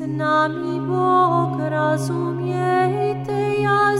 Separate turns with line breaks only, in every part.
Znami Bóg, rozumiej Ty, ja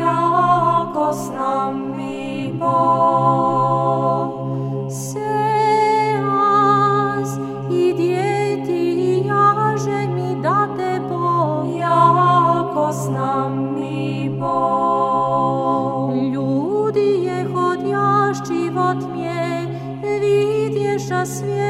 jako s nami Bog. Seas i djeti i jaženi da te Bog jako s nami Ljudi je hodjaš život mje, vidješa svijet,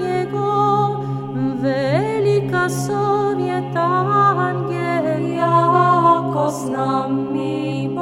Jego, velika sobie ta jako z nami